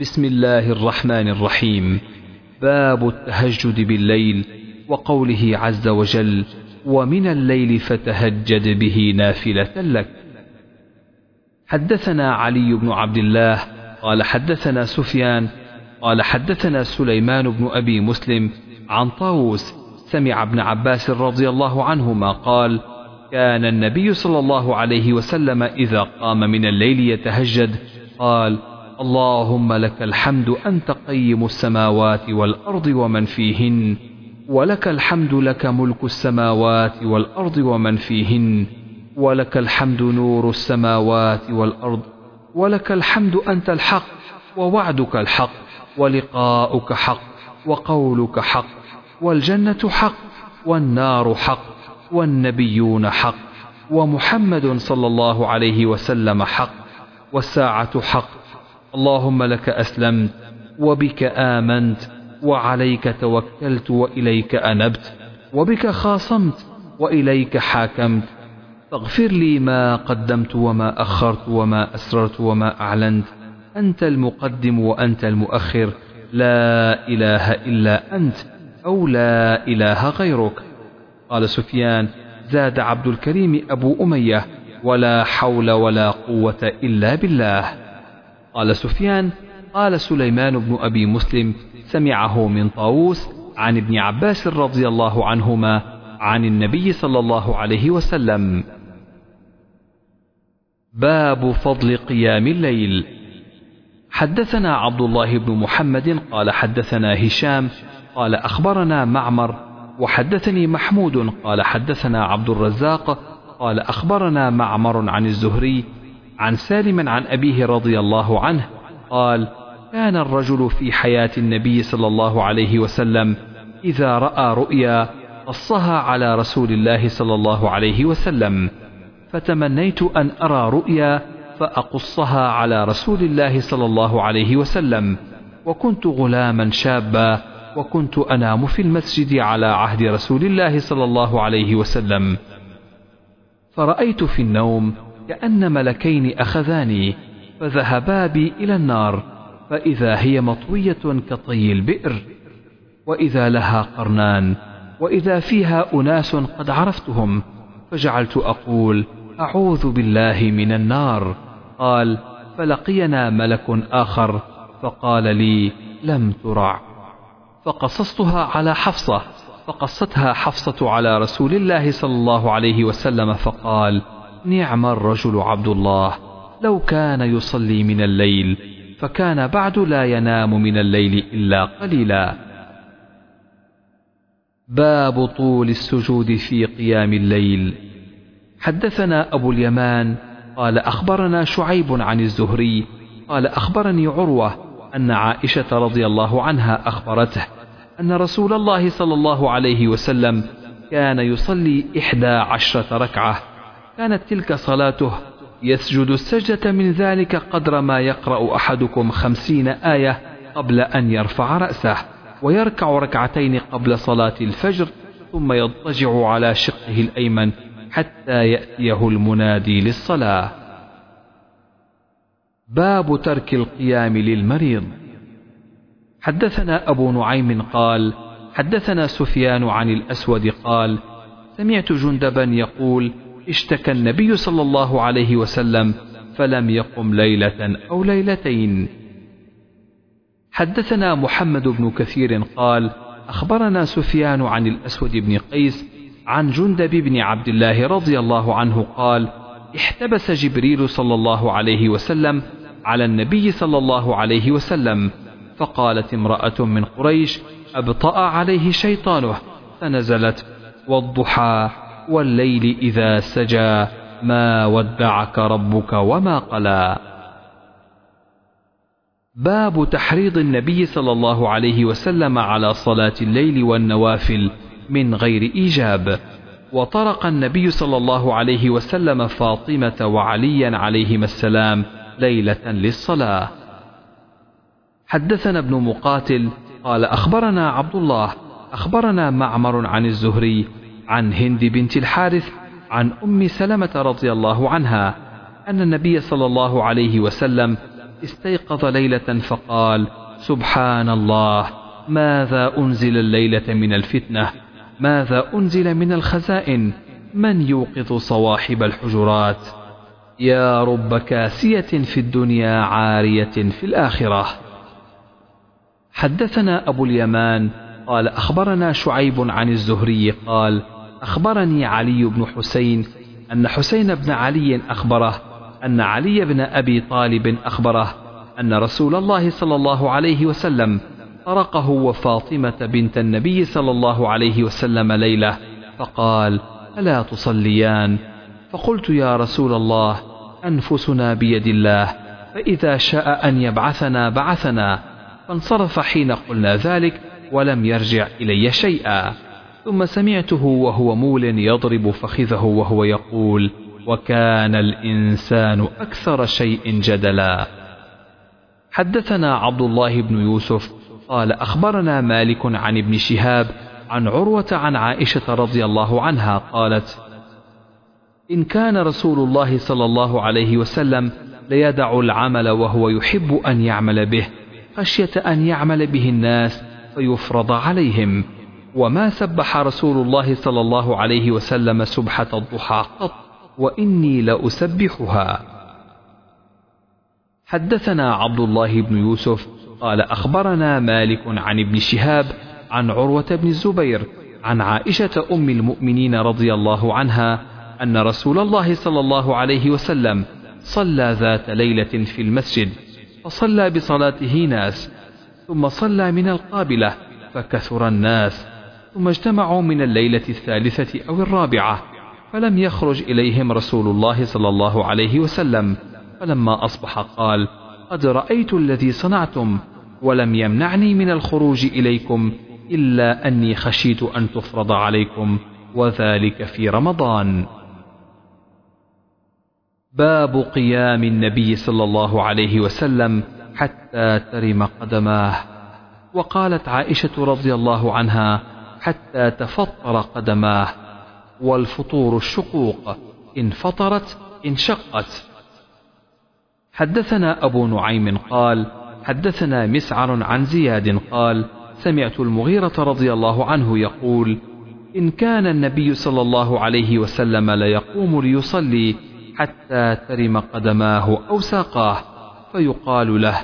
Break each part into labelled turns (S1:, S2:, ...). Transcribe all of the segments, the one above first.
S1: بسم الله الرحمن الرحيم. باب التهجد بالليل وقوله عز وجل ومن الليل فتهجد به نافلة لك. حدثنا علي بن عبد الله قال حدثنا سفيان قال حدثنا سليمان بن أبي مسلم عن طاووس سمع ابن عباس رضي الله عنهما قال كان النبي صلى الله عليه وسلم إذا قام من الليل يتهجد. قال اللهم لك الحمد أنت قيم السماوات والأرض ومن فيهن ولك الحمد لك ملك السماوات والأرض ومن فيهن ولك الحمد نور السماوات والأرض ولك الحمد أنت الحق ووعدك الحق ولقاؤك حق وقولك حق والجنة حق والنار حق والنبيون حق ومحمد صلى الله عليه وسلم حق والساعة حق اللهم لك أسلمت وبك آمنت وعليك توكلت وإليك أنبت وبك خاصمت وإليك حاكمت. فاغفر لي ما قدمت وما أخرت وما أسررت وما أعلنت. أنت المقدم وأنت المؤخر. لا إله إلا أنت أو لا إله غيرك. قال سفيان زاد عبد الكريم أبو أمية ولا حول ولا قوة إلا بالله. قال سفيان قال سليمان بن أبي مسلم سمعه من طاووس عن ابن عباس رضي الله عنهما عن النبي صلى الله عليه وسلم. باب فضل قيام الليل. حدثنا عبد الله بن محمد قال حدثنا هشام قال أخبرنا معمر وحدثني محمود قال حدثنا عبد الرزاق قال أخبرنا معمر عن الزهري عن سالم عن أبيه رضي الله عنه قال كان الرجل في حياة النبي صلى الله عليه وسلم إذا رأى رؤيا قصها على رسول الله صلى الله عليه وسلم فتمنيت أن أرى رؤيا فأقصها على رسول الله صلى الله عليه وسلم وكنت غلاما شابا وكنت أنام في المسجد على عهد رسول الله صلى الله عليه وسلم. فرأيت في النوم كأن ملكين أخذاني فذهبا بي إلى النار فإذا هي مطوية كطي البئر وإذا لها قرنان وإذا فيها أناس قد عرفتهم فجعلت أقول أعوذ بالله من النار. قال فلقينا ملك آخر فقال لي لم ترع. فقصصتها على حفصة فقصتها حفصة على رسول الله صلى الله عليه وسلم فقال نعم الرجل عبد الله. لو كان يصلي من الليل فكان بعد لا ينام من الليل إلا قليلا. باب طول السجود في قيام الليل. حدثنا أبو اليمان قال أخبرنا شعيب عن الزهري قال أخبرني عروة أن عائشة رضي الله عنها أخبرته أن رسول الله صلى الله عليه وسلم كان يصلي إحدى عشرة ركعة. كانت تلك صلاته. يسجد السجدة من ذلك قدر ما يقرأ أحدكم خمسين آية قبل أن يرفع رأسه ويركع ركعتين قبل صلاة الفجر ثم يضطجع على شقه الأيمن حتى يأتيه المنادي للصلاة. باب ترك القيام للمريض. حدثنا أبو نعيم قال حدثنا سفيان عن الأسود قال سمعت جندبا يقول اشتكى النبي صلى الله عليه وسلم فلم يقم ليلة أو ليلتين. حدثنا محمد بن كثير قال أخبرنا سفيان عن الأسود بن قيس عن جندب بن عبد الله رضي الله عنه قال احتبس جبريل صلى الله عليه وسلم على النبي صلى الله عليه وسلم فقالت امرأة من قريش أبطأ عليه شيطانه فنزلت والضحى. والليل إذا سجى ما ودعك ربك وما قلى. باب تحريض النبي صلى الله عليه وسلم على صلاة الليل والنوافل من غير إيجاب. وطرق النبي صلى الله عليه وسلم فاطمة وعليا عليهما السلام ليلة للصلاة. حدثنا ابن مقاتل قال أخبرنا عبد الله أخبرنا معمر عن الزهري عن هند بنت الحارث عن أم سلمة رضي الله عنها أن النبي صلى الله عليه وسلم استيقظ ليلة فقال سبحان الله ماذا أنزل الليلة من الفتنة؟ ماذا أنزل من الخزائن؟ من يوقظ صواحب الحجرات؟ يا رب كاسية في الدنيا عارية في الآخرة. حدثنا أبو اليمان قال أخبرنا شعيب عن الزهري قال أخبرني علي بن حسين أن حسين بن علي أخبره أن علي بن أبي طالب أخبره أن رسول الله صلى الله عليه وسلم طرقه وفاطمة بنت النبي صلى الله عليه وسلم ليلة فقال ألا تصليان؟ فقلت يا رسول الله أنفسنا بيد الله فإذا شاء أن يبعثنا بعثنا. فانصرف حين قلنا ذلك ولم يرجع إلي شيئا. ثم سمعته وهو مول يضرب فخذه وهو يقول وكان الإنسان أكثر شيء جدلا. حدثنا عبد الله بن يوسف قال أخبرنا مالك عن ابن شهاب عن عروة عن عائشة رضي الله عنها قالت إن كان رسول الله صلى الله عليه وسلم ليدع العمل وهو يحب أن يعمل به خشية أن يعمل به الناس فيفرض عليهم. وما سبح رسول الله صلى الله عليه وسلم سبحة الضحى قط وإني لأسبحها. حدثنا عبد الله بن يوسف قال أخبرنا مالك عن ابن شهاب عن عروة بن الزبير عن عائشة أم المؤمنين رضي الله عنها أن رسول الله صلى الله عليه وسلم صلى ذات ليلة في المسجد فصلى بصلاته ناس ثم صلى من القابلة فكثر الناس. ثم اجتمعوا من الليلة الثالثة أو الرابعة فلم يخرج إليهم رسول الله صلى الله عليه وسلم فلما أصبح قال قد رأيت الذي صنعتم ولم يمنعني من الخروج إليكم إلا أني خشيت أن تفرض عليكم وذلك في رمضان. باب قيام النبي صلى الله عليه وسلم حتى ترم قدماه. وقالت عائشة رضي الله عنها حتى تفطر قدماه والفطور الشقوق إن فطرت انشقت حدثنا أبو نعيم قال حدثنا مسعر عن زياد قال سمعت المغيرة رضي الله عنه يقول إن كان النبي صلى الله عليه وسلم ليقوم ليصلي حتى ترم قدماه أو ساقاه فيقال له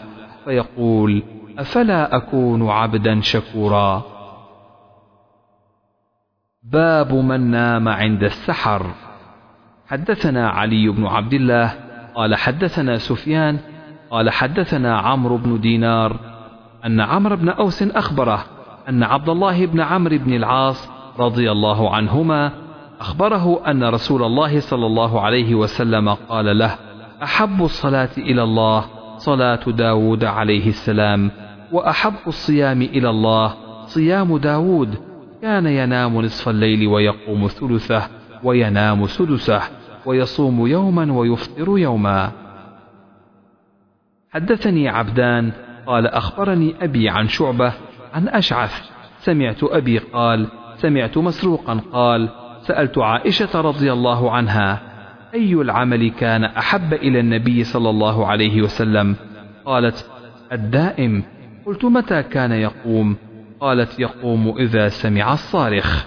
S1: فيقول أفلا أكون عبدا شكورا؟ باب من نام عند السحر. حدثنا علي بن عبد الله قال حدثنا سفيان قال حدثنا عمرو بن دينار أن عمرو بن أوس أخبره أن عبد الله بن عمرو بن العاص رضي الله عنهما أخبره أن رسول الله صلى الله عليه وسلم قال له أحب الصلاة إلى الله صلاة داود عليه السلام وأحب الصيام إلى الله صيام داود كان ينام نصف الليل ويقوم ثلثه وينام سدسه ويصوم يوما ويفطر يوما. حدثني عبدان قال أخبرني أبي عن شعبة عن أشعث. سمعت أبي قال سمعت مسروقا قال سألت عائشة رضي الله عنها أي العمل كان أحب إلى النبي صلى الله عليه وسلم؟ قالت الدائم. قلت متى كان يقوم؟ قالت يقوم إذا سمع الصارخ.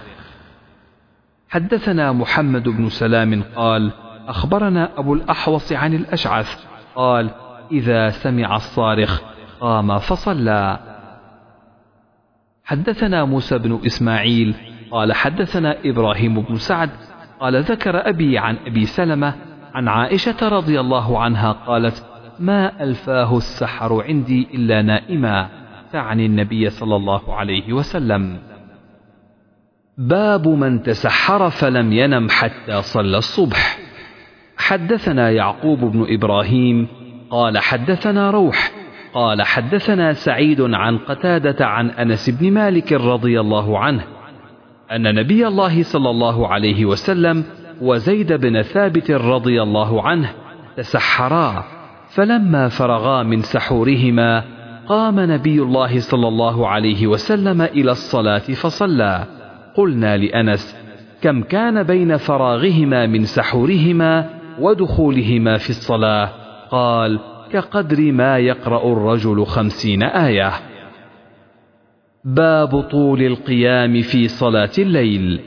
S1: حدثنا محمد بن سلام قال أخبرنا أبو الأحوص عن الأشعث. قال إذا سمع الصارخ قام فصلى. حدثنا موسى بن إسماعيل قال حدثنا إبراهيم بن سعد قال ذكر أبي عن أبي سلمة عن عائشة رضي الله عنها قالت ما ألفاه السحر عندي إلا نائما. تعني النبي صلى الله عليه وسلم. باب من تسحر فلم ينم حتى صلى الصبح. حدثنا يعقوب بن إبراهيم قال حدثنا روح قال حدثنا سعيد عن قتادة عن أنس بن مالك رضي الله عنه أن نبي الله صلى الله عليه وسلم وزيد بن ثابت رضي الله عنه تسحرا فلما فرغا من سحورهما قام نبي الله صلى الله عليه وسلم إلى الصلاة فصلى. قلنا لأنس كم كان بين فراغهما من سحورهما ودخولهما في الصلاة؟ قال كقدر ما يقرأ الرجل خمسين آية. باب طول القيام في صلاة الليل.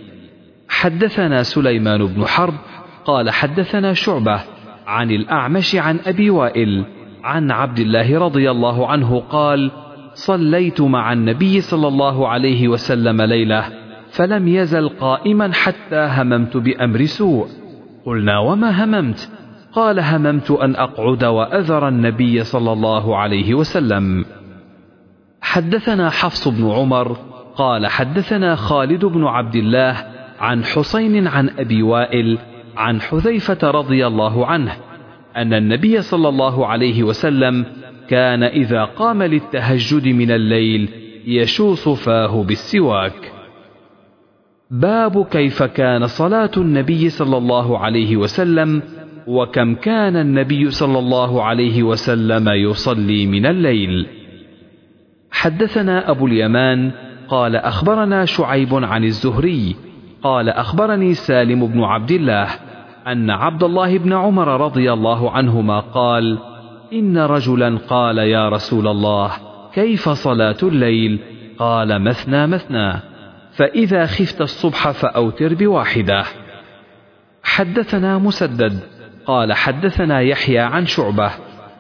S1: حدثنا سليمان بن حرب قال حدثنا شعبة عن الأعمش عن أبي وائل عن عبد الله رضي الله عنه قال صليت مع النبي صلى الله عليه وسلم ليلة فلم يزل قائما حتى هممت بأمر سوء. قلنا وما هممت؟ قال هممت أن أقعد وأذر النبي صلى الله عليه وسلم. حدثنا حفص بن عمر قال حدثنا خالد بن عبد الله عن حسين عن أبي وائل عن حذيفة رضي الله عنه أن النبي صلى الله عليه وسلم كان إذا قام للتهجد من الليل يشوص فاه بالسواك. باب كيف كان صلاة النبي صلى الله عليه وسلم وكم كان النبي صلى الله عليه وسلم يصلي من الليل. حدثنا أبو اليمان قال أخبرنا شعيب عن الزهري قال أخبرني سالم بن عبد الله أن عبد الله بن عمر رضي الله عنهما قال إن رجلا قال يا رسول الله كيف صلاة الليل؟ قال مثنى مثنى. فإذا خفت الصبح فأوتر بواحدة. حدثنا مسدد. قال حدثنا يحيى عن شعبة.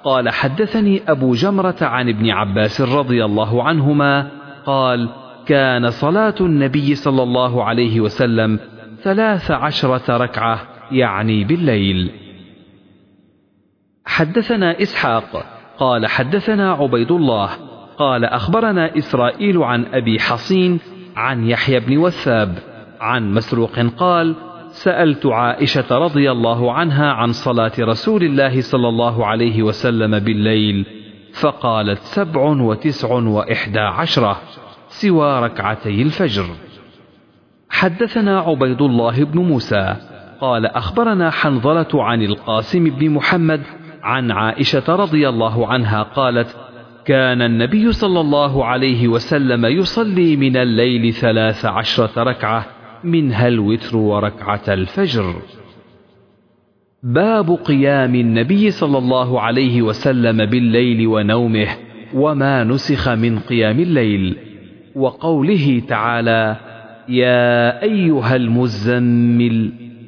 S1: قال حدثني أبو جمرة عن ابن عباس رضي الله عنهما. قال كان صلاة النبي صلى الله عليه وسلم ثلاث عشرة ركعة. يعني بالليل. حدثنا إسحاق قال حدثنا عبيد الله قال أخبرنا إسرائيل عن أبي حصين عن يحيى بن وثاب عن مسروق قال سألت عائشة رضي الله عنها عن صلاة رسول الله صلى الله عليه وسلم بالليل فقالت سبع وتسع وإحدى عشرة سوى ركعتي الفجر. حدثنا عبيد الله بن موسى قال أخبرنا حنظلة عن القاسم بن محمد عن عائشة رضي الله عنها قالت كان النبي صلى الله عليه وسلم يصلي من الليل ثلاث عشرة ركعة منها الوتر وركعة الفجر. باب قيام النبي صلى الله عليه وسلم بالليل ونومه وما نسخ من قيام الليل وقوله تعالى يا أيها المزمل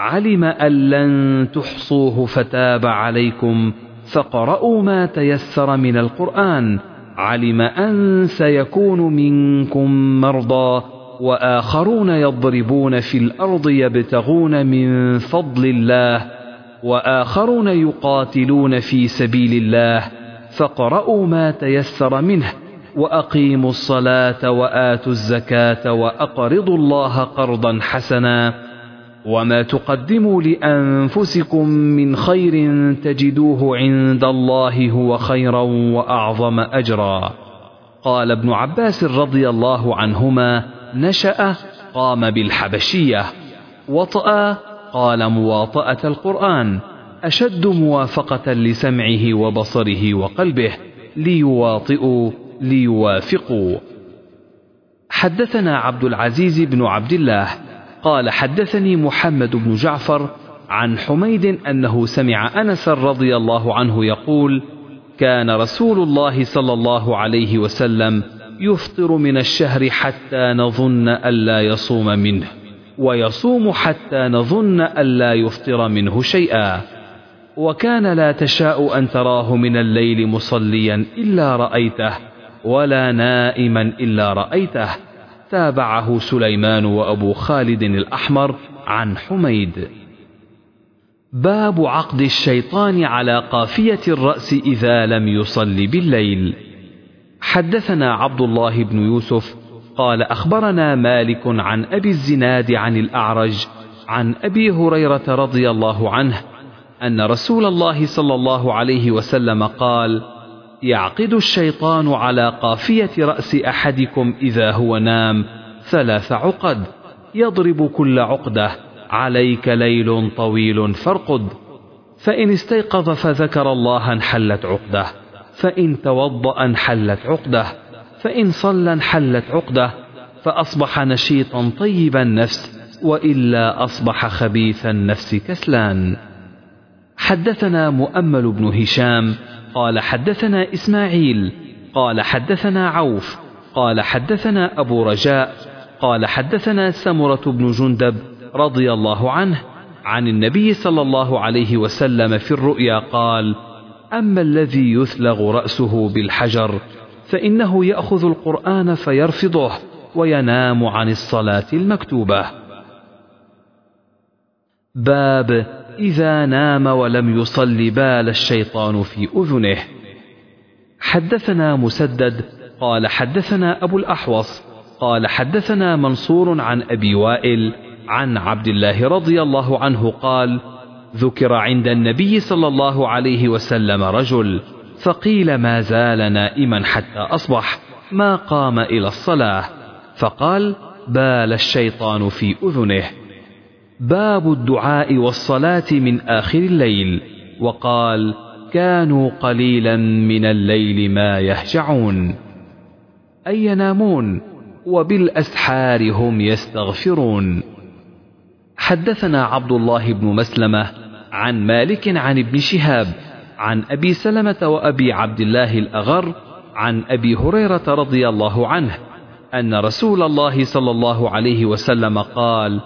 S1: علم أن لن تحصوه فتاب عليكم فاقرؤوا ما تيسر من القرآن علم أن سيكون منكم مرضى وآخرون يضربون في الأرض يبتغون من فضل الله وآخرون يقاتلون في سبيل الله فاقرؤوا ما تيسر منه وأقيموا الصلاة وآتوا الزكاة وأقرضوا الله قرضا حسنا وما تقدموا لانفسكم من خير تجدوه عند الله هو خيرا واعظم اجرا. قال ابن عباس رضي الله عنهما نشا قام بالحبشيه وطأ قال مواطأة القرآن أشد موافقة لسمعه وبصره وقلبه ليواطئوا ليوافقوا. حدثنا عبد العزيز بن عبد الله قال حدثني محمد بن جعفر عن حميد أنه سمع أنس رضي الله عنه يقول كان رسول الله صلى الله عليه وسلم يفطر من الشهر حتى نظن الا يصوم منه ويصوم حتى نظن الا يفطر منه شيئا. وكان لا تشاء أن تراه من الليل مصليا إلا رأيته ولا نائما إلا رأيته. تابعه سليمان وأبو خالد الأحمر عن حميد. باب عقد الشيطان على قافية الرأس إذا لم يصل بالليل. حدثنا عبد الله بن يوسف قال أخبرنا مالك عن أبي الزناد عن الأعرج عن أبي هريرة رضي الله عنه أن رسول الله صلى الله عليه وسلم قال يعقد الشيطان على قافية رأس أحدكم إذا هو نام. ثلاث عقد. يضرب كل عقدة. عليك ليل طويل فارقد. فإن استيقظ فذكر الله انحلت عقدة. فإن توضأ انحلت عقدة. فإن صلى انحلت عقدة. فأصبح نشيطا طيب النفس. وإلا أصبح خبيث النفس كسلان. حدثنا مؤمل بن هشام. قال حدثنا إسماعيل قال حدثنا عوف قال حدثنا أبو رجاء قال حدثنا سمرة بن جندب رضي الله عنه عن النبي صلى الله عليه وسلم في الرؤيا قال أما الذي يثلغ رأسه بالحجر فإنه يأخذ القرآن فيرفضه وينام عن الصلاة المكتوبة. باب إذا نام ولم يصل بال الشيطان في أذنه. حدثنا مسدد قال حدثنا أبو الأحوص قال حدثنا منصور عن أبي وائل عن عبد الله رضي الله عنه قال ذكر عند النبي صلى الله عليه وسلم رجل فقيل ما زال نائما حتى أصبح ما قام إلى الصلاة. فقال بال الشيطان في أذنه. باب الدعاء والصلاة من آخر الليل. وقال كانوا قليلا من الليل ما يهجعون. أي ينامون وبالأسحار هم يستغفرون. حدثنا عبد الله بن مسلمة عن مالك عن ابن شهاب عن أبي سلمة وأبي عبد الله الأغر عن أبي هريرة رضي الله عنه أن رسول الله صلى الله عليه وسلم قال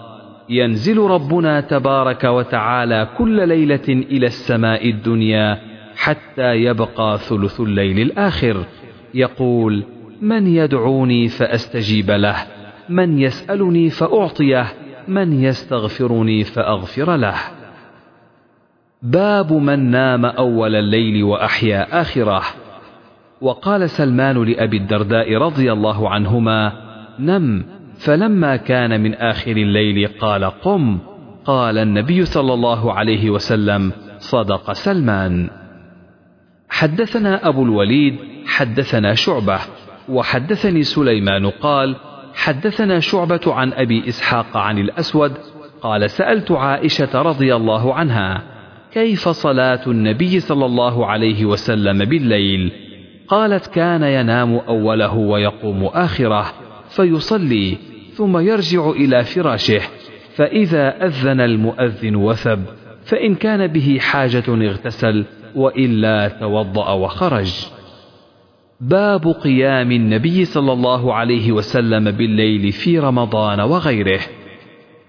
S1: ينزل ربنا تبارك وتعالى كل ليلة إلى السماء الدنيا حتى يبقى ثلث الليل الآخر. يقول من يدعوني فأستجيب له من يسألني فأعطيه من يستغفرني فأغفر له. باب من نام أول الليل وأحيا آخره. وقال سلمان لأبي الدرداء رضي الله عنهما نم فلما كان من آخر الليل قال قم قال النبي صلى الله عليه وسلم صدق سلمان. حدثنا أبو الوليد حدثنا شعبة وحدثني سليمان قال حدثنا شعبة عن أبي إسحاق عن الأسود قال سألت عائشة رضي الله عنها كيف صلاة النبي صلى الله عليه وسلم بالليل؟ قالت كان ينام أوله ويقوم آخره. فيصلي ثم يرجع إلى فراشه. فإذا أذن المؤذن وثب فإن كان به حاجة اغتسل وإلا توضأ وخرج. باب قيام النبي صلى الله عليه وسلم بالليل في رمضان وغيره.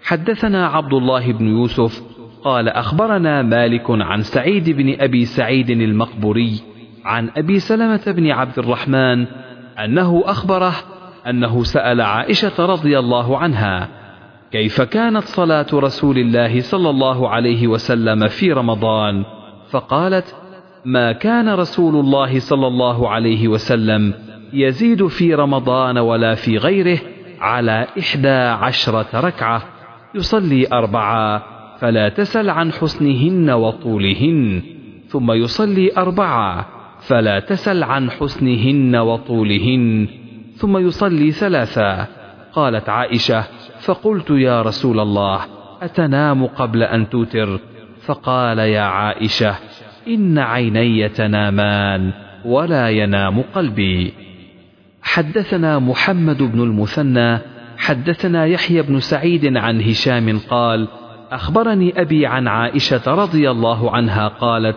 S1: حدثنا عبد الله بن يوسف قال أخبرنا مالك عن سعيد بن أبي سعيد المقبوري عن أبي سلمة بن عبد الرحمن أنه أخبره أنه سأل عائشة رضي الله عنها كيف كانت صلاة رسول الله صلى الله عليه وسلم في رمضان؟ فقالت ما كان رسول الله صلى الله عليه وسلم يزيد في رمضان ولا في غيره على إحدى عشرة ركعة يصلي أربعة فلا تسل عن حسنهن وطولهن ثم يصلي أربعة فلا تسل عن حسنهن وطولهن. ثم يصلي ثلاثة قالت عائشة فقلت يا رسول الله أتنام قبل أن توتر؟ فقال يا عائشة إن عيني تنامان ولا ينام قلبي. حدثنا محمد بن المثنى حدثنا يحيى بن سعيد عن هشام قال أخبرني أبي عن عائشة رضي الله عنها قالت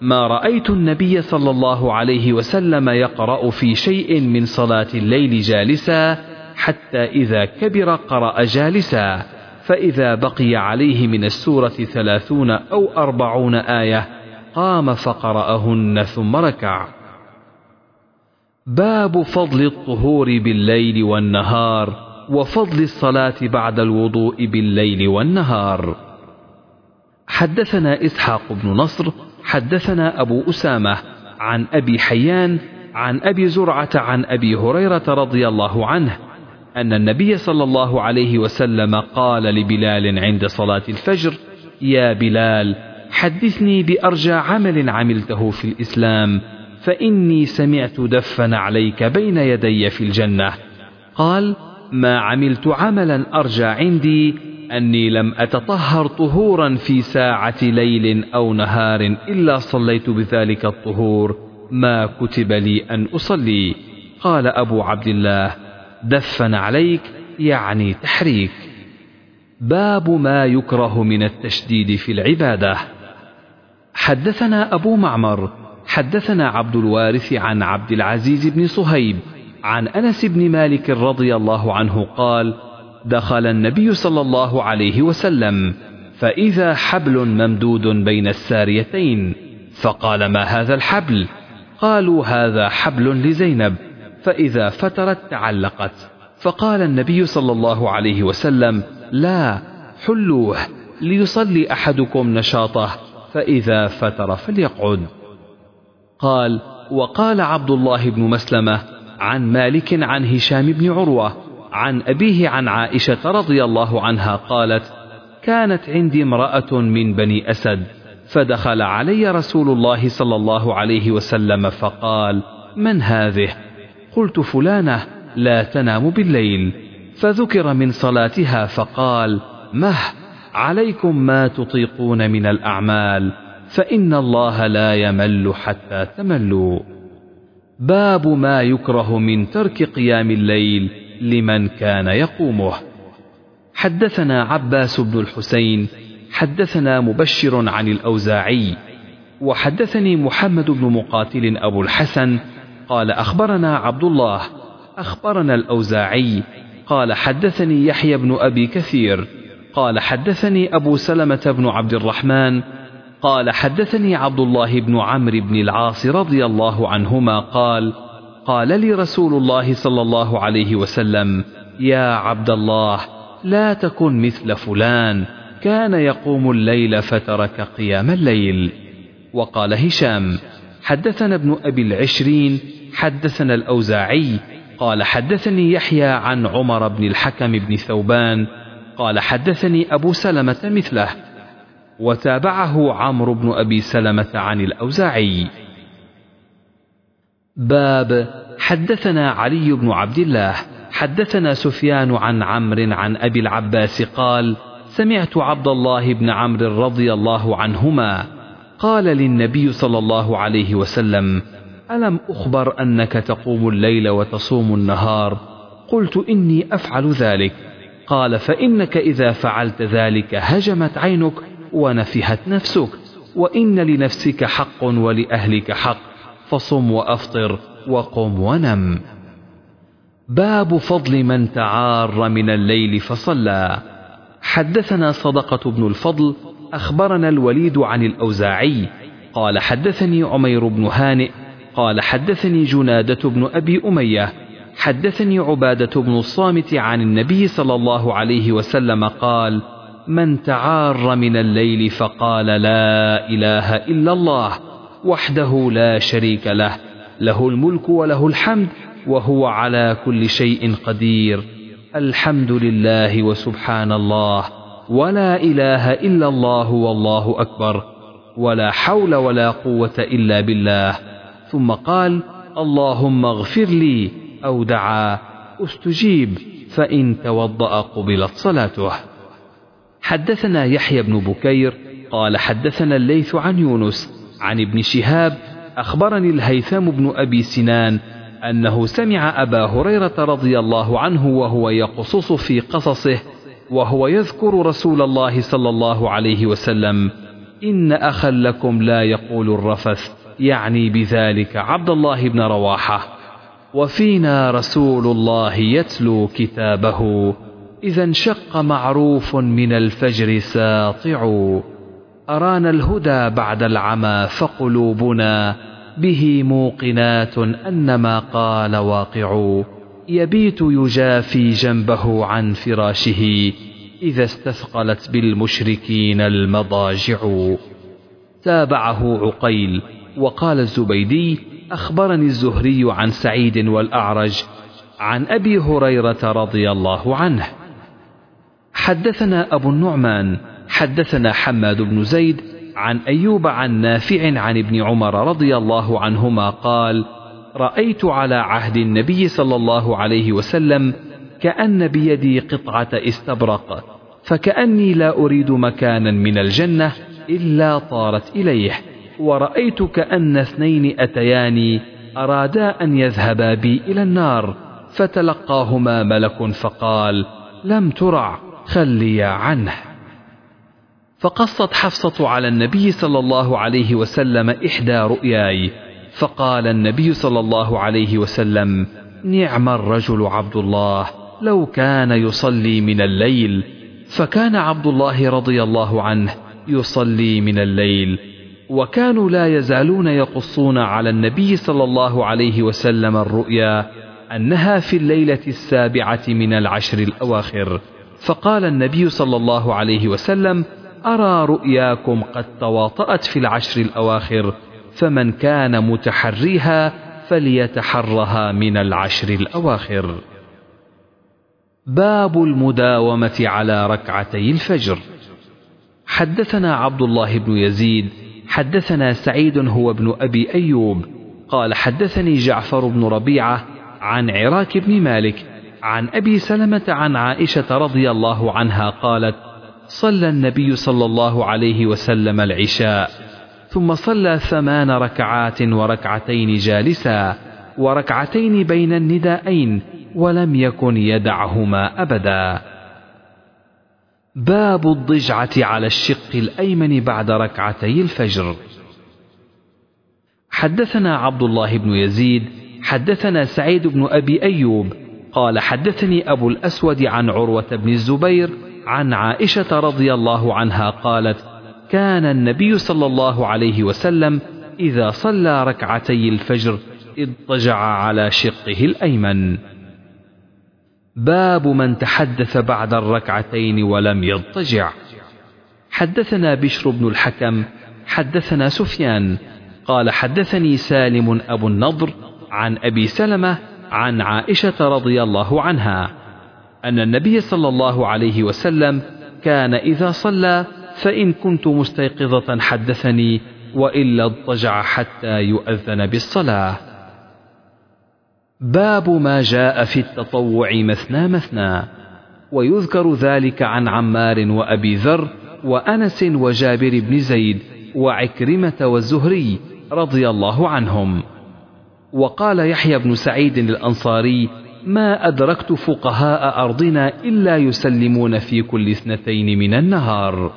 S1: ما رأيت النبي صلى الله عليه وسلم يقرأ في شيء من صلاة الليل جالسا حتى إذا كبر قرأ جالسا فإذا بقي عليه من السورة ثلاثون أو أربعون آية قام فقرأهن ثم ركع. باب فضل الطهور بالليل والنهار وفضل الصلاة بعد الوضوء بالليل والنهار. حدثنا إسحاق بن نصر حدثنا أبو أسامة عن أبي حيان عن أبي زرعة عن أبي هريرة رضي الله عنه أن النبي صلى الله عليه وسلم قال لبلال عند صلاة الفجر يا بلال حدثني بأرجى عمل عملته في الإسلام فإني سمعت دفن عليك بين يدي في الجنة. قال ما عملت عملا أرجى عندي أني لم أتطهر طهورا في ساعة ليل أو نهار إلا صليت بذلك الطهور ما كتب لي أن أصلي. قال أبو عبد الله دفن عليك يعني تحريك. باب ما يكره من التشديد في العبادة. حدثنا أبو معمر حدثنا عبد الوارث عن عبد العزيز بن صهيب عن أنس بن مالك رضي الله عنه قال دخل النبي صلى الله عليه وسلم فإذا حبل ممدود بين الساريتين فقال ما هذا الحبل؟ قالوا هذا حبل لزينب. فإذا فترت تعلقت فقال النبي صلى الله عليه وسلم لا حلوة ليصلي أحدكم نشاطه فإذا فتر فليقعد. قال وقال عبد الله بن مسلمة عن مالك عن هشام بن عروة عن أبيه عن عائشة رضي الله عنها قالت كانت عندي امرأة من بني أسد فدخل علي رسول الله صلى الله عليه وسلم فقال من هذه؟ قلت فلانة لا تنام بالليل. فذكر من صلاتها فقال مه عليكم ما تطيقون من الأعمال فإن الله لا يمل حتى تملوا. باب ما يكره من ترك قيام الليل لمن كان يقومه. حدثنا عباس بن الحسين حدثنا مبشر عن الأوزاعي وحدثني محمد بن مقاتل أبو الحسن قال أخبرنا عبد الله أخبرنا الأوزاعي قال حدثني يحيى بن أبي كثير قال حدثني أبو سلمة بن عبد الرحمن قال حدثني عبد الله بن عمرو بن العاص رضي الله عنهما قال قال لي رسول الله صلى الله عليه وسلم يا عبد الله لا تكن مثل فلان كان يقوم الليل فترك قيام الليل. وقال هشام حدثنا ابن أبي العشرين حدثنا الأوزاعي قال حدثني يحيى عن عمر بن الحكم بن ثوبان قال حدثني أبو سلمة مثله. وتابعه عمرو بن أبي سلمة عن الأوزاعي. باب حدثنا علي بن عبد الله حدثنا سفيان عن عمرو عن أبي العباس قال سمعت عبد الله بن عمرو رضي الله عنهما قال للنبي صلى الله عليه وسلم ألم أخبر أنك تقوم الليل وتصوم النهار؟ قلت إني أفعل ذلك. قال فإنك إذا فعلت ذلك هجمت عينك ونفهت نفسك. وإن لنفسك حق ولأهلك حق. فصم وأفطر وقم ونم. باب فضل من تعار من الليل فصلى. حدثنا صدقة بن الفضل أخبرنا الوليد عن الأوزاعي. قال حدثني عمير بن هانئ. قال حدثني جنادة بن أبي أمية. حدثني عبادة بن الصامت عن النبي صلى الله عليه وسلم قال من تعار من الليل فقال لا إله إلا الله وحده لا شريك له له الملك وله الحمد وهو على كل شيء قدير. الحمد لله وسبحان الله ولا إله إلا الله والله أكبر ولا حول ولا قوة إلا بالله. ثم قال اللهم اغفر لي أو دعا أستجيب فإن توضأ قبلت صلاته. حدثنا يحيى بن بكير قال حدثنا الليث عن يونس عن ابن شهاب أخبرني الهيثم بن أبي سنان أنه سمع أبا هريرة رضي الله عنه وهو يقصص في قصصه وهو يذكر رسول الله صلى الله عليه وسلم إن أخا لكم لا يقول الرفث يعني بذلك عبد الله بن رواحة. وفينا رسول الله يتلو كتابه. إذا انشق معروف من الفجر ساطع. أرانا الهدى بعد العمى فقلوبنا به موقنات أن ما قال واقع. يبيت يجافي جنبه عن فراشه إذا استثقلت بالمشركين المضاجع. تابعه عقيل وقال الزبيدي أخبرني الزهري عن سعيد والأعرج عن أبي هريرة رضي الله عنه. حدثنا أبو النعمان حدثنا حماد بن زيد عن أيوب عن نافع عن ابن عمر رضي الله عنهما قال رأيت على عهد النبي صلى الله عليه وسلم كأن بيدي قطعة استبرق فكأني لا أريد مكانا من الجنة إلا طارت إليه ورأيت كأن اثنين أتياني أرادا أن يذهبا بي إلى النار فتلقاهما ملك فقال لم ترع. خليا عنه. فقصت حفصة على النبي صلى الله عليه وسلم إحدى رؤياي فقال النبي صلى الله عليه وسلم نعم الرجل عبد الله لو كان يصلي من الليل فكان عبد الله رضي الله عنه يصلي من الليل وكانوا لا يزالون يقصون على النبي صلى الله عليه وسلم الرؤيا أنها في الليلة السابعة من العشر الأواخر. فقال النبي صلى الله عليه وسلم أرى رؤياكم قد تواطأت في العشر الأواخر فمن كان متحريها فليتحرها من العشر الأواخر. باب المداومة على ركعتي الفجر. حدثنا عبد الله بن يزيد حدثنا سعيد هو ابن أبي أيوب قال حدثني جعفر بن ربيعة عن عراك بن مالك عن أبي سلمة عن عائشة رضي الله عنها قالت صلى النبي صلى الله عليه وسلم العشاء ثم صلى ثمان ركعات وركعتين جالسا وركعتين بين النداءين ولم يكن يدعهما أبدا. باب الضجعة على الشق الأيمن بعد ركعتي الفجر. حدثنا عبد الله بن يزيد حدثنا سعيد بن أبي أيوب قال حدثني أبو الأسود عن عروة بن الزبير عن عائشة رضي الله عنها قالت كان النبي صلى الله عليه وسلم إذا صلى ركعتي الفجر اضطجع على شقه الأيمن. باب من تحدث بعد الركعتين ولم يضطجع. حدثنا بشر بن الحكم حدثنا سفيان قال حدثني سالم أبو النضر عن أبي سلمة عن عائشة رضي الله عنها أن النبي صلى الله عليه وسلم كان إذا صلى فإن كنت مستيقظة حدثني وإلا اضطجع حتى يؤذن بالصلاة. باب ما جاء في التطوع مثنى مثنى ويذكر ذلك عن عمار وأبي ذر وأنس وجابر بن زيد وعكرمة والزهري رضي الله عنهم. وقال يحيى بن سعيد الأنصاري ما أدركت فقهاء أرضنا إلا يسلمون في كل اثنتين من النهار.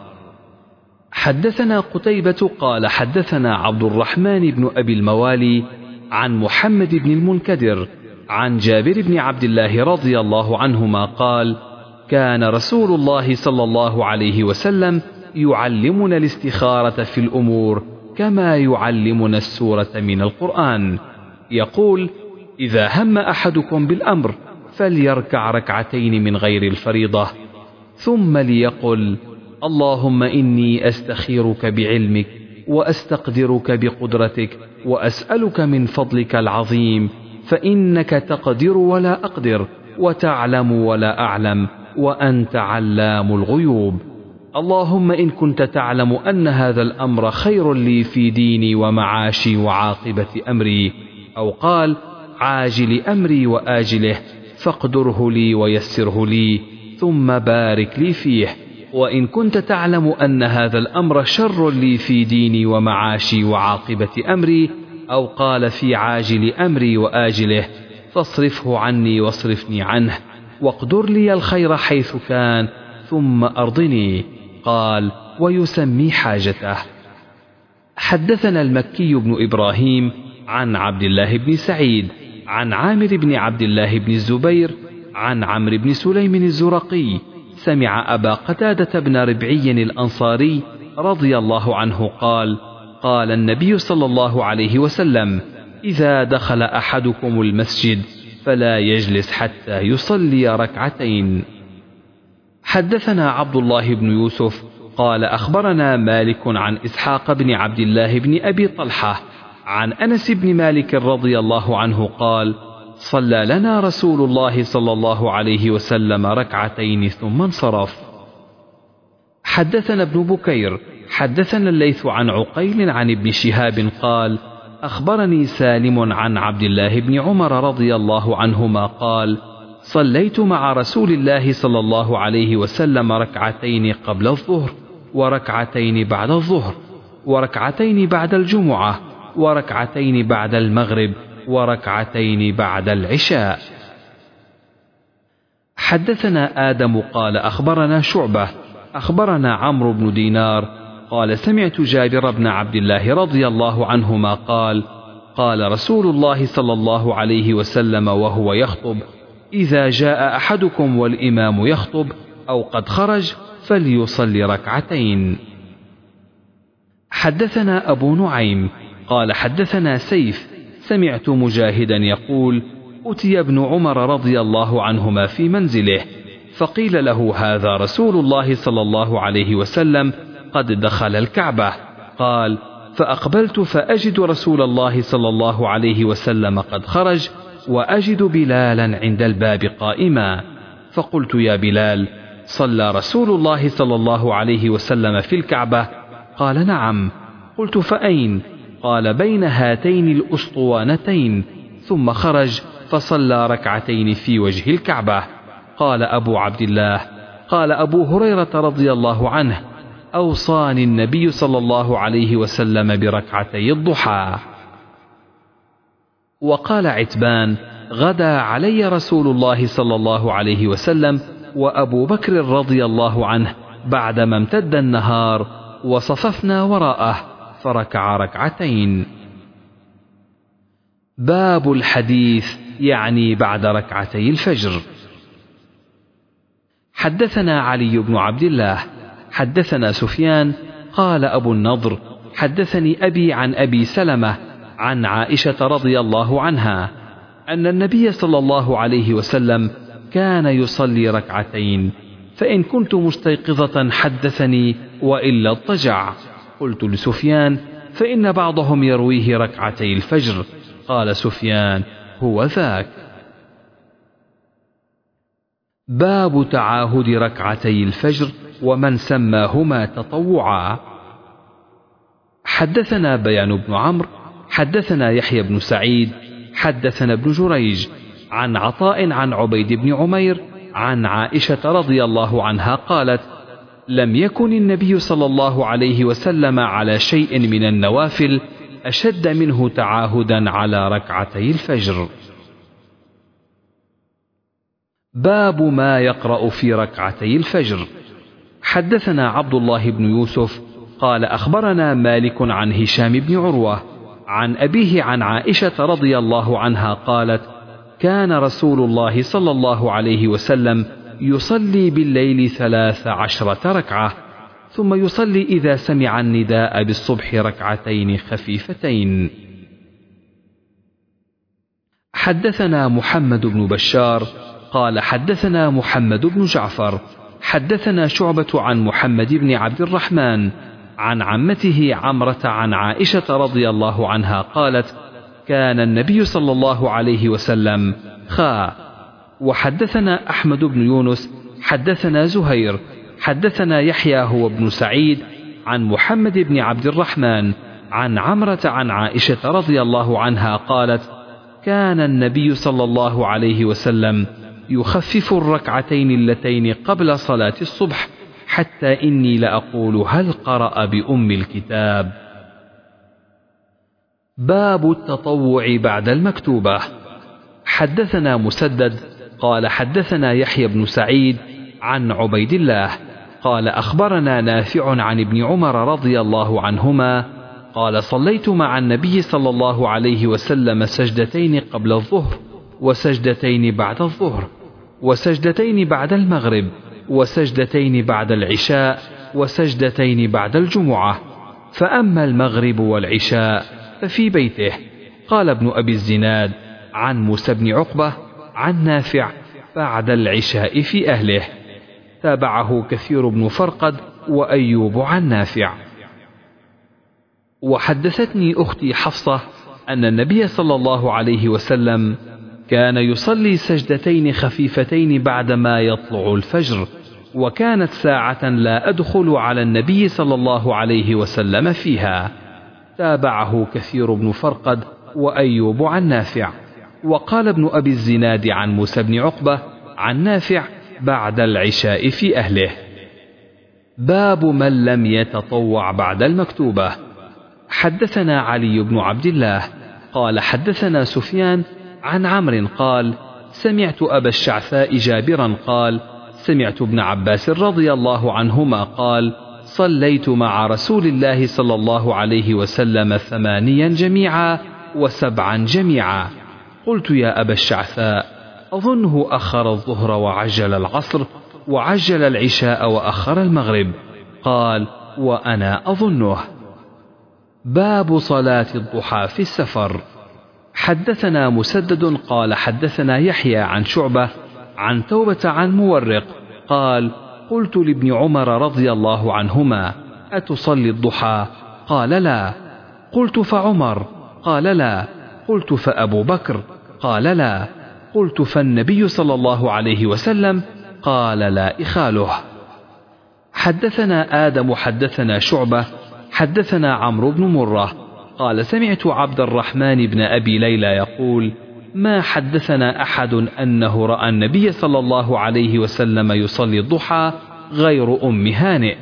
S1: حدثنا قتيبة قال حدثنا عبد الرحمن بن أبي الموالي عن محمد بن المنكدر عن جابر بن عبد الله رضي الله عنهما قال كان رسول الله صلى الله عليه وسلم يعلمنا الاستخارة في الأمور كما يعلمنا السورة من القرآن. يقول إذا هم أحدكم بالأمر فليركع ركعتين من غير الفريضة ثم ليقل اللهم إني أستخيرك بعلمك وأستقدرك بقدرتك وأسألك من فضلك العظيم فإنك تقدر ولا أقدر وتعلم ولا أعلم وأنت علام الغيوب. اللهم إن كنت تعلم أن هذا الأمر خير لي في ديني ومعاشي وعاقبة أمري أو قال عاجل أمري وآجله فاقدره لي ويسره لي ثم بارك لي فيه وإن كنت تعلم أن هذا الأمر شر لي في ديني ومعاشي وعاقبة أمري أو قال في عاجل أمري وآجله فاصرفه عني واصرفني عنه واقدر لي الخير حيث كان ثم أرضني. قال ويسمي حاجته. حدثنا المكي بن إبراهيم عن عبد الله بن سعيد عن عامر بن عبد الله بن الزبير عن عمرو بن سليم الزرقي سمع أبا قتادة بن ربعي الأنصاري رضي الله عنه قال قال النبي صلى الله عليه وسلم إذا دخل أحدكم المسجد فلا يجلس حتى يصلي ركعتين. حدثنا عبد الله بن يوسف قال أخبرنا مالك عن إسحاق بن عبد الله بن أبي طلحة عن أنس بن مالك رضي الله عنه قال صلى لنا رسول الله صلى الله عليه وسلم ركعتين ثم انصرف. حدثنا ابن بكير حدثنا الليث عن عقيل عن ابن شهاب قال أخبرني سالم عن عبد الله بن عمر رضي الله عنهما قال صليت مع رسول الله صلى الله عليه وسلم ركعتين قبل الظهر وركعتين بعد الظهر وركعتين بعد الجمعة وركعتين بعد المغرب وركعتين بعد العشاء. حدثنا آدم قال أخبرنا شعبة أخبرنا عمرو بن دينار قال سمعت جابر بن عبد الله رضي الله عنهما قال قال رسول الله صلى الله عليه وسلم وهو يخطب إذا جاء أحدكم والإمام يخطب أو قد خرج فليصلي ركعتين. حدثنا أبو نعيم قال حدثنا سيف سمعت مجاهدا يقول أتي ابن عمر رضي الله عنهما في منزله فقيل له هذا رسول الله صلى الله عليه وسلم قد دخل الكعبة. قال فأقبلت فأجد رسول الله صلى الله عليه وسلم قد خرج وأجد بلالا عند الباب قائما. فقلت يا بلال صلى رسول الله صلى الله عليه وسلم في الكعبة؟ قال نعم. قلت فأين؟ قال بين هاتين الأسطوانتين ثم خرج فصلى ركعتين في وجه الكعبة. قال أبو عبد الله قال أبو هريرة رضي الله عنه أوصاني النبي صلى الله عليه وسلم بركعتي الضحى. وقال عتبان غدا علي رسول الله صلى الله عليه وسلم وأبو بكر رضي الله عنه بعدما امتد النهار وصففنا وراءه. فركع ركعتين باب الحديث يعني بعد ركعتي الفجر. حدثنا علي بن عبد الله حدثنا سفيان قال أبو النضر حدثني أبي عن أبي سلمة عن عائشة رضي الله عنها أن النبي صلى الله عليه وسلم كان يصلي ركعتين فإن كنت مستيقظة حدثني وإلا اضطجع. قلت لسفيان فإن بعضهم يرويه ركعتي الفجر. قال سفيان هو ذاك. باب تعاهد ركعتي الفجر ومن سماهما تطوعا. حدثنا بيان بن عمرو حدثنا يحيى بن سعيد حدثنا ابن جريج عن عطاء عن عبيد بن عمير عن عائشة رضي الله عنها قالت لم يكن النبي صلى الله عليه وسلم على شيء من النوافل أشد منه تعاهدا على ركعتي الفجر. باب ما يقرأ في ركعتي الفجر. حدثنا عبد الله بن يوسف قال أخبرنا مالك عن هشام بن عروة عن أبيه عن عائشة رضي الله عنها قالت كان رسول الله صلى الله عليه وسلم يصلي بالليل ثلاث عشرة ركعة ثم يصلي إذا سمع النداء بالصبح ركعتين خفيفتين. حدثنا محمد بن بشار قال حدثنا محمد بن جعفر حدثنا شعبة عن محمد بن عبد الرحمن عن عمته عمرة عن عائشة رضي الله عنها قالت: كان النبي صلى الله عليه وسلم خا وحدثنا أحمد بن يونس حدثنا زهير حدثنا يحيى هو ابن سعيد عن محمد بن عبد الرحمن عن عمرة عن عائشة رضي الله عنها قالت: كان النبي صلى الله عليه وسلم يخفف الركعتين اللتين قبل صلاة الصبح حتى إني لأقول هل قرأ بأم الكتاب؟ باب التطوع بعد المكتوبة. حدثنا مسدد قال حدثنا يحيى بن سعيد عن عبيد الله قال أخبرنا نافع عن ابن عمر رضي الله عنهما قال صليت مع النبي صلى الله عليه وسلم سجدتين قبل الظهر وسجدتين بعد الظهر وسجدتين بعد المغرب وسجدتين بعد العشاء وسجدتين بعد الجمعة فأما المغرب والعشاء ففي بيته قال ابن أبي الزناد عن موسى بن عقبة عن نافع بعد العشاء في أهله. تابعه كثير بن فرقد وأيوب عن نافع. وحدثتني أختي حفصة أن النبي صلى الله عليه وسلم كان يصلي سجدتين خفيفتين بعدما يطلع الفجر وكانت ساعة لا أدخل على النبي صلى الله عليه وسلم فيها. تابعه كثير بن فرقد وأيوب عن نافع. وقال ابن أبي الزناد عن موسى بن عقبة عن نافع بعد العشاء في أهله. باب من لم يتطوع بعد المكتوبة. حدثنا علي بن عبد الله قال حدثنا سفيان عن عمرو قال سمعت أبا الشعثاء جابرا قال سمعت ابن عباس رضي الله عنهما قال صليت مع رسول الله صلى الله عليه وسلم ثمانيا جميعا وسبعا جميعا. قلت يا أبا الشعثاء أظنه أخر الظهر وعجل العصر وعجل العشاء وأخر المغرب. قال وأنا أظنه. باب صلاة الضحى في السفر. حدثنا مسدد قال حدثنا يحيى عن شعبة عن توبة عن مورق. قال قلت لابن عمر رضي الله عنهما أتصلي الضحى؟ قال لا. قلت فعمر؟ قال لا. قلت فأبو بكر قال لا. قلت فالنبي صلى الله عليه وسلم قال لا إخاله. حدثنا آدم حدثنا شعبة حدثنا عمرو بن مرة. قال سمعت عبد الرحمن بن أبي ليلى يقول ما حدثنا أحد أنه رأى النبي صلى الله عليه وسلم يصلي الضحى غير أم هانئ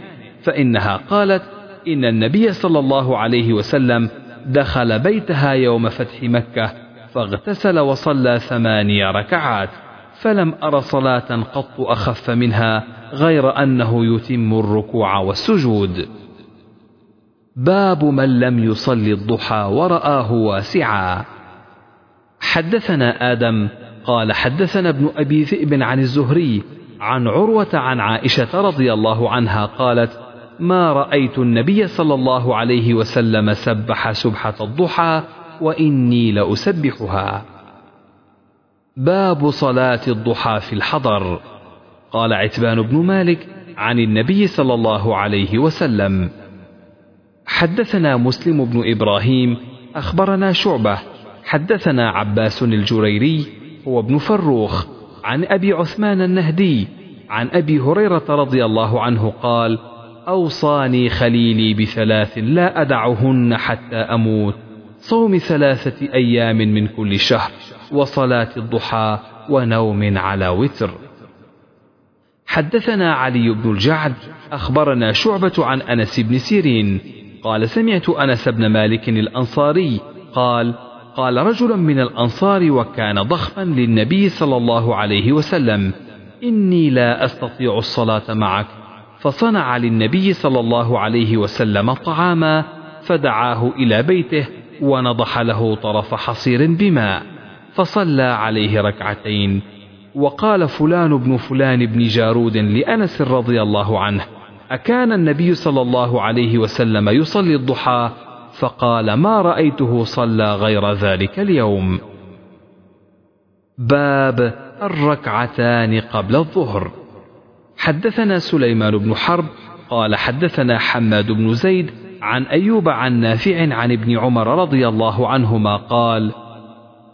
S1: فإنها قالت إن النبي صلى الله عليه وسلم دخل بيتها يوم فتح مكة فاغتسل وصلى ثماني ركعات فلم أر صلاة قط أخف منها غير أنه يتم الركوع والسجود. باب من لم يصلي الضحى ورآه واسعا. حدثنا آدم قال حدثنا ابن أبي ذئب عن الزهري عن عروة عن عائشة رضي الله عنها قالت ما رأيت النبي صلى الله عليه وسلم سبح سبحة الضحى وإني لأسبحها. باب صلاة الضحى في الحضر. قال عتبان بن مالك عن النبي صلى الله عليه وسلم حدثنا مسلم بن إبراهيم أخبرنا شعبة حدثنا عباس الجريري هو ابن فروخ عن أبي عثمان النهدي عن أبي هريرة رضي الله عنه قال أوصاني خليلي بثلاث لا أدعهن حتى أموت. صوم ثلاثة أيام من كل شهر وصلاة الضحى ونوم على وتر. حدثنا علي بن الجعد أخبرنا شعبة عن أنس بن سيرين. قال سمعت أنس بن مالك الأنصاري قال قال رجل من الأنصار وكان ضخما للنبي صلى الله عليه وسلم إني لا أستطيع الصلاة معك فصنع للنبي صلى الله عليه وسلم طعاما فدعاه إلى بيته ونضح له طرف حصير بماء فصلى عليه ركعتين. وقال فلان بن فلان بن جارود لأنس رضي الله عنه أكان النبي صلى الله عليه وسلم يصلي الضحى؟ فقال ما رأيته صلى غير ذلك اليوم. باب الركعتان قبل الظهر. حدثنا سليمان بن حرب قال حدثنا حماد بن زيد عن أيوب عن نافع عن ابن عمر رضي الله عنهما قال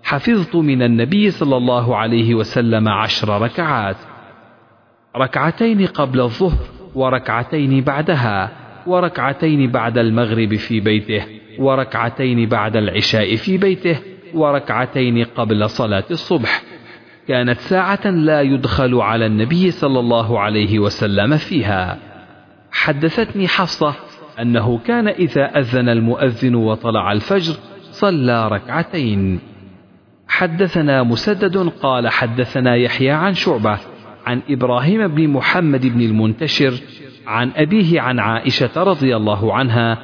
S1: حفظت من النبي صلى الله عليه وسلم عشر ركعات ركعتين قبل الظهر وركعتين بعدها وركعتين بعد المغرب في بيته وركعتين بعد العشاء في بيته وركعتين قبل صلاة الصبح كانت ساعة لا يدخل على النبي صلى الله عليه وسلم فيها. حدثتني حفصة أنه كان إذا أذن المؤذن وطلع الفجر صلى ركعتين. حدثنا مسدد قال حدثنا يحيى عن شعبة عن إبراهيم بن محمد بن المنتشر عن أبيه عن عائشة رضي الله عنها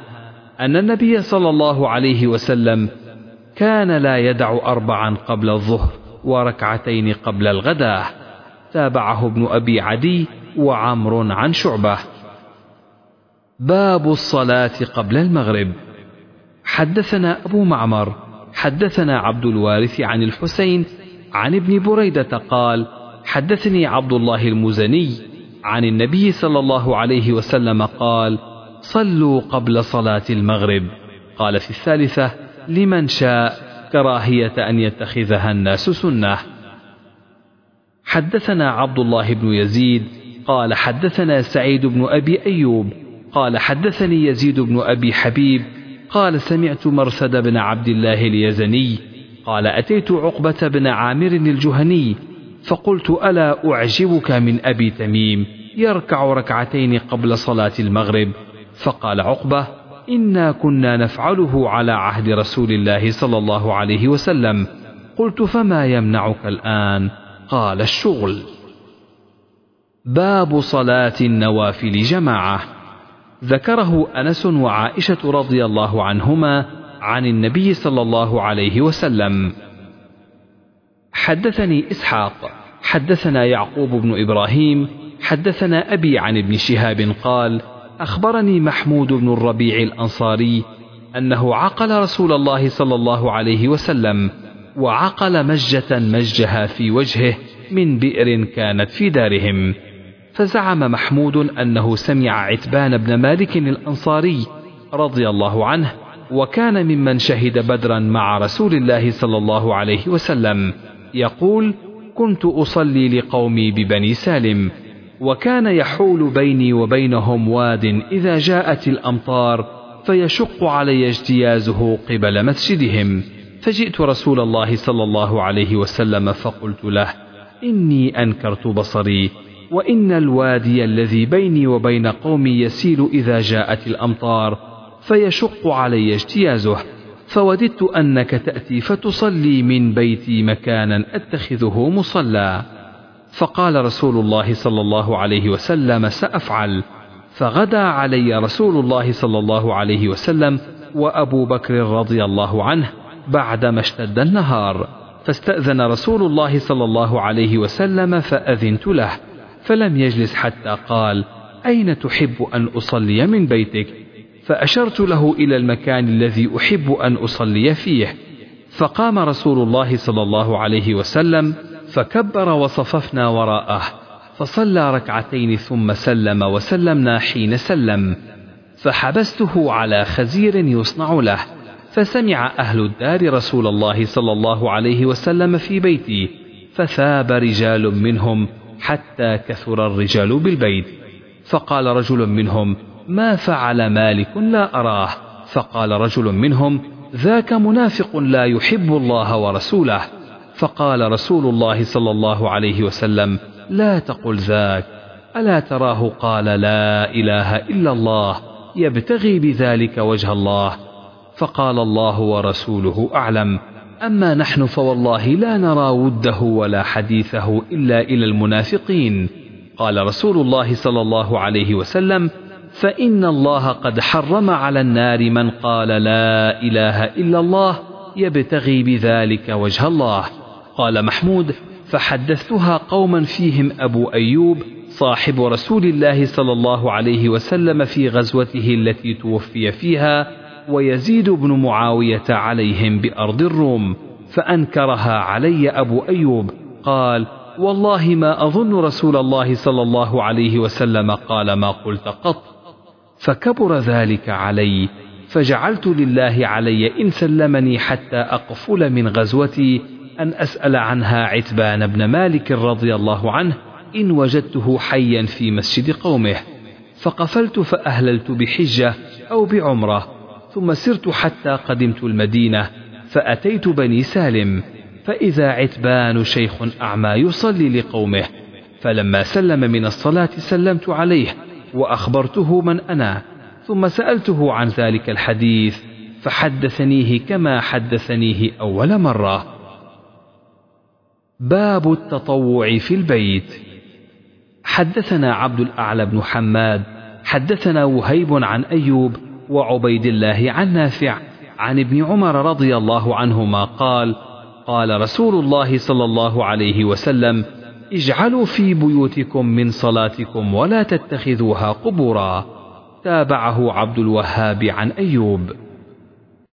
S1: أن النبي صلى الله عليه وسلم كان لا يدع أربعا قبل الظهر. وركعتين قبل الغداة. تابعه ابن أبي عدي وعمر عن شعبة. باب الصلاة قبل المغرب. حدثنا أبو معمر حدثنا عبد الوارث عن الحسين عن ابن بريدة قال حدثني عبد الله المزني عن النبي صلى الله عليه وسلم قال صلوا قبل صلاة المغرب. قال في الثالثة لمن شاء. كراهية أن يتخذها الناس سنة. حدثنا عبد الله بن يزيد قال حدثنا سعيد بن أبي أيوب قال حدثني يزيد بن أبي حبيب قال سمعت مرثد بن عبد الله اليزني قال أتيت عقبة بن عامر الجهني فقلت ألا أعجبك من أبي تميم يركع ركعتين قبل صلاة المغرب فقال عقبة إنا كنا نفعله على عهد رسول الله صلى الله عليه وسلم. قلت فما يمنعك الآن؟ قال الشغل. باب صلاة النوافل جماعة. ذكره أنس وعائشة رضي الله عنهما عن النبي صلى الله عليه وسلم. حدثني إسحاق. حدثنا يعقوب بن إبراهيم. حدثنا أبي عن ابن شهاب قال أخبرني محمود بن الربيع الأنصاري أنه عقل رسول الله صلى الله عليه وسلم وعقل مجة مجها في وجهه من بئر كانت في دارهم. فزعم محمود أنه سمع عتبان بن مالك الأنصاري رضي الله عنه وكان ممن شهد بدرا مع رسول الله صلى الله عليه وسلم يقول كنت أصلي لقومي ببني سالم وكان يحول بيني وبينهم واد إذا جاءت الأمطار فيشق علي اجتيازه قبل مسجدهم. فجئت رسول الله صلى الله عليه وسلم فقلت له إني أنكرت بصري وإن الوادي الذي بيني وبين قومي يسيل إذا جاءت الأمطار فيشق علي اجتيازه. فوددت أنك تأتي فتصلي من بيتي مكانا أتخذه مصلى. فقال رسول الله صلى الله عليه وسلم سأفعل. فغدا علي رسول الله صلى الله عليه وسلم وأبو بكر رضي الله عنه بعدما اشتد النهار. فاستأذن رسول الله صلى الله عليه وسلم فأذنت له فلم يجلس حتى قال أين تحب أن أصلي من بيتك؟ فأشرت له إلى المكان الذي أحب أن أصلي فيه. فقام رسول الله صلى الله عليه وسلم فكبر وصففنا وراءه فصلى ركعتين ثم سلم وسلمنا حين سلم فحبسته على خزير يصنع له فسمع أهل الدار رسول الله صلى الله عليه وسلم في بيتي فثاب رجال منهم حتى كثر الرجال بالبيت فقال رجل منهم ما فعل مالك لا أراه؟ فقال رجل منهم ذاك منافق لا يحب الله ورسوله. فقال رسول الله صلى الله عليه وسلم لا تقل ذاك ألا تراه قال لا إله إلا الله يبتغي بذلك وجه الله. فقال الله ورسوله أعلم أما نحن فوالله لا نرى وده ولا حديثه إلا إلى المنافقين. قال رسول الله صلى الله عليه وسلم فإن الله قد حرم على النار من قال لا إله إلا الله يبتغي بذلك وجه الله. قال محمود فحدثتها قوما فيهم أبو أيوب صاحب رسول الله صلى الله عليه وسلم في غزوته التي توفي فيها ويزيد بن معاوية عليهم بأرض الروم فأنكرها علي أبو أيوب قال والله ما أظن رسول الله صلى الله عليه وسلم قال ما قلت قط. فكبر ذلك علي فجعلت لله علي إن سلمني حتى أقفل من غزوتي أن أسأل عنها عتبان بن مالك رضي الله عنه إن وجدته حيا في مسجد قومه فقفلت فأهللت بحجة أو بعمرة ثم سرت حتى قدمت المدينة فأتيت بني سالم فإذا عتبان شيخ أعمى يصلي لقومه فلما سلم من الصلاة سلمت عليه وأخبرته من أنا ثم سألته عن ذلك الحديث فحدثنيه كما حدثنيه أول مرة. باب التطوع في البيت. حدثنا عبد الأعلى بن حماد حدثنا وهيب عن أيوب وعبيد الله عن نافع عن ابن عمر رضي الله عنهما قال قال رسول الله صلى الله عليه وسلم اجعلوا في بيوتكم من صلاتكم ولا تتخذوها قبورا. تابعه عبد الوهاب عن أيوب.